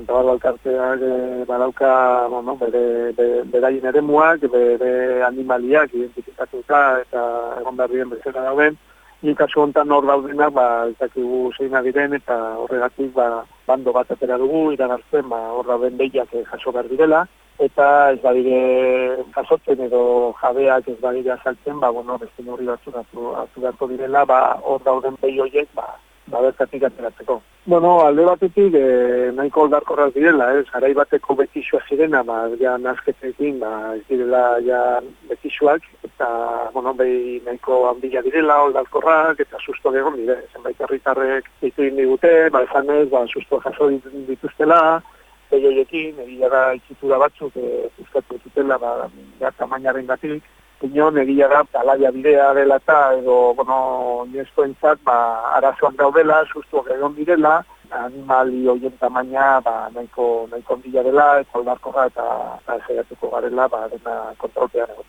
Santa Barba elkarteak e, badauka, bueno, bere, bere, beraien ere muak, bere animaliak identifikatuta eta egon behar diren bezala dauden, Ni kasu honetan hor daudenak, ba, ezakigu zeina diren, eta horregatik, ba, bando bat atera dugu, iran hartzen, ba, hor dauden behiak jaso behar direla, eta ez badire jasotzen edo jabeak ez badire azaltzen, ba, bueno, beste norri batzuk hartu beharko direla, ba, hor dauden behi horiek, ba, ba, bertatik ateratzeko. Bueno, alde batetik, e, nahiko oldarkorraz direla, ez, garai bateko betixua zirena, ba, ja, nazketekin, ba, ez direla, ja, betixuak, eta, bueno, behi nahiko handia direla, oldarkorrak, eta susto egon dire, zenbait herritarrek ditu indigute, ba, esan ez, ba, susto jaso dituztela, behi horiekin, egia da, itxitura batzuk, e, uzkatu ditutela, ba, ja, tamainaren gatik, Inon, egia da, talaia bidea dela eta, edo, bueno, niesko entzat, ba, arazoak daudela, sustuak egon direla, animali hoien tamaina, ba, nahiko, nahiko ondila dela, eta aldarko eta, eta garela, ba, dena kontrolpean egon.